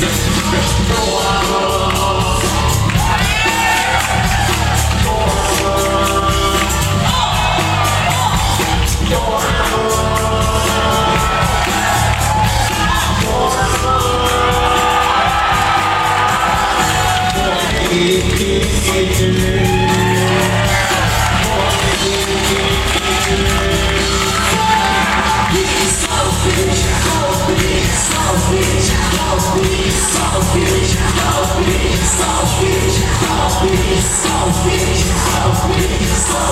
Go on. Selfish, selfish, selfish, selfish, selfish.